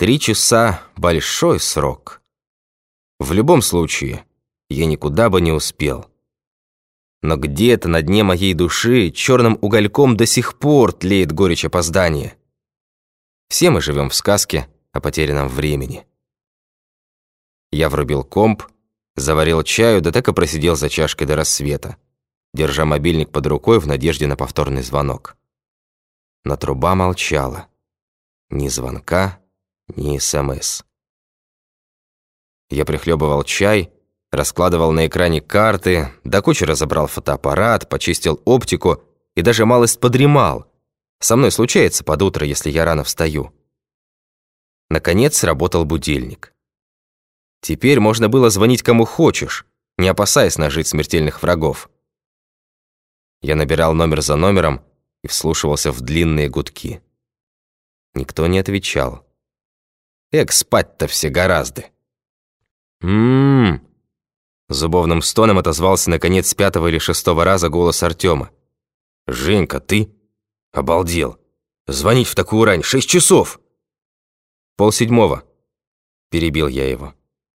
Три часа — большой срок. В любом случае, я никуда бы не успел. Но где-то на дне моей души черным угольком до сих пор тлеет горечь опоздания. Все мы живем в сказке о потерянном времени. Я врубил комп, заварил чаю, да так и просидел за чашкой до рассвета, держа мобильник под рукой в надежде на повторный звонок. Но труба молчала. Ни звонка, ни СМС. Я прихлебывал чай, раскладывал на экране карты, до кучи разобрал фотоаппарат, почистил оптику и даже малость подремал. Со мной случается под утро, если я рано встаю. Наконец сработал будильник. Теперь можно было звонить кому хочешь, не опасаясь нажить смертельных врагов. Я набирал номер за номером и вслушивался в длинные гудки. Никто не отвечал. Эк, спать-то все гораздо. Ммм. Зубовным стоном отозвался наконец с пятого или шестого раза голос Артема. «Женька, ты? Обалдел. Звонить в такую рань. Шесть часов!» «Полседьмого», — перебил я его.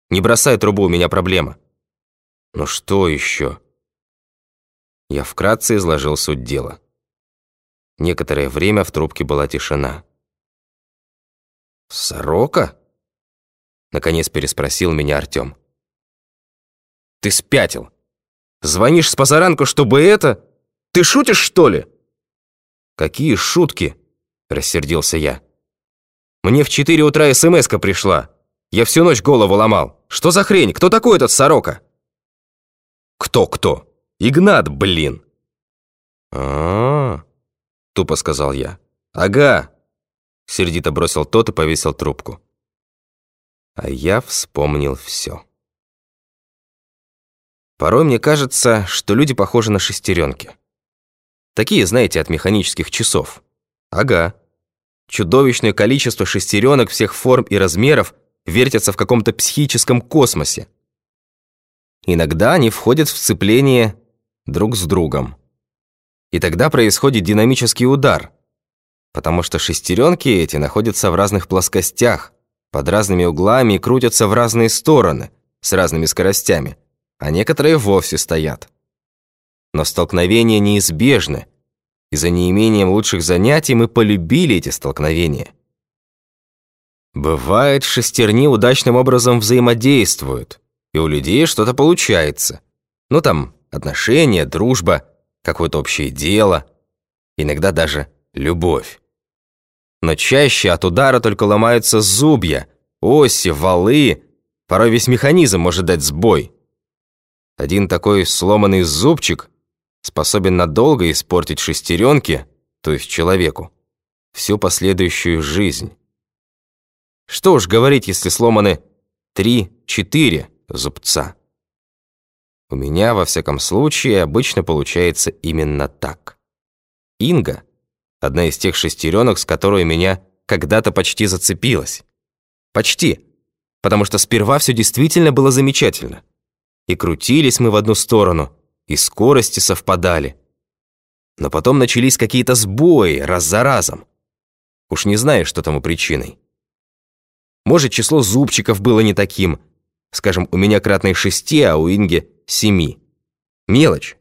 «Не бросай трубу, у меня проблема». «Ну что еще?» Я вкратце изложил суть дела. Некоторое время в трубке была тишина. «Сорока?» Наконец переспросил меня Артём. «Ты спятил. Звонишь с позаранку, чтобы это? Ты шутишь, что ли?» «Какие шутки?» Рассердился я. «Мне в четыре утра смс пришла. Я всю ночь голову ломал. Что за хрень? Кто такой этот Сорока?» «Кто-кто? Игнат, блин!» «А-а-а!» Тупо сказал я. «Ага, Сердито бросил тот и повесил трубку. А я вспомнил все. Порой мне кажется, что люди похожи на шестеренки. Такие, знаете, от механических часов. Ага. Чудовищное количество шестеренок всех форм и размеров вертятся в каком-то психическом космосе. Иногда они входят в сцепление друг с другом. И тогда происходит динамический удар – потому что шестеренки эти находятся в разных плоскостях, под разными углами и крутятся в разные стороны, с разными скоростями, а некоторые вовсе стоят. Но столкновения неизбежны, и за неимением лучших занятий мы полюбили эти столкновения. Бывает, шестерни удачным образом взаимодействуют, и у людей что-то получается. Ну там, отношения, дружба, какое-то общее дело, иногда даже любовь. Но чаще от удара только ломаются зубья, оси, валы, порой весь механизм может дать сбой. Один такой сломанный зубчик способен надолго испортить шестеренки, то есть человеку, всю последующую жизнь. Что уж говорить, если сломаны три-четыре зубца. У меня, во всяком случае, обычно получается именно так. Инга — Одна из тех шестеренок, с которой меня когда-то почти зацепилась. Почти. Потому что сперва все действительно было замечательно. И крутились мы в одну сторону, и скорости совпадали. Но потом начались какие-то сбои раз за разом. Уж не знаю, что тому причиной. Может, число зубчиков было не таким. Скажем, у меня кратное шести, а у Инги семи. Мелочь.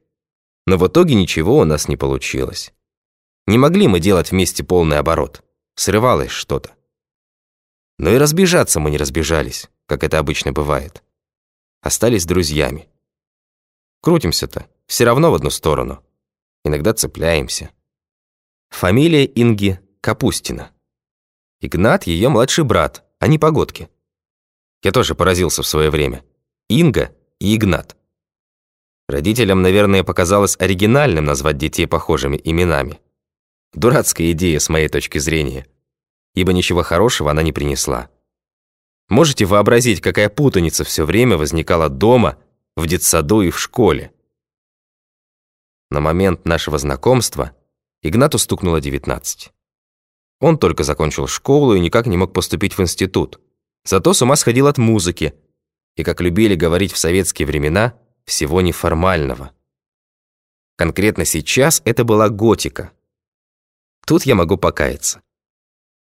Но в итоге ничего у нас не получилось. Не могли мы делать вместе полный оборот. Срывалось что-то. Но и разбежаться мы не разбежались, как это обычно бывает. Остались друзьями. Крутимся-то все равно в одну сторону. Иногда цепляемся. Фамилия Инги Капустина. Игнат ее младший брат, а не погодки. Я тоже поразился в свое время. Инга и Игнат. Родителям, наверное, показалось оригинальным назвать детей похожими именами. Дурацкая идея с моей точки зрения, ибо ничего хорошего она не принесла. Можете вообразить, какая путаница все время возникала дома, в детсаду и в школе. На момент нашего знакомства Игнату стукнуло 19. Он только закончил школу и никак не мог поступить в институт. Зато с ума сходил от музыки и, как любили говорить в советские времена, всего неформального. Конкретно сейчас это была готика – Тут я могу покаяться.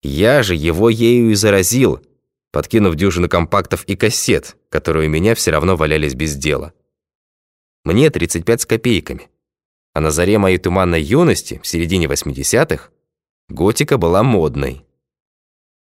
Я же его ею и заразил, подкинув дюжину компактов и кассет, которые у меня все равно валялись без дела. Мне 35 с копейками. А на заре моей туманной юности, в середине 80-х, готика была модной.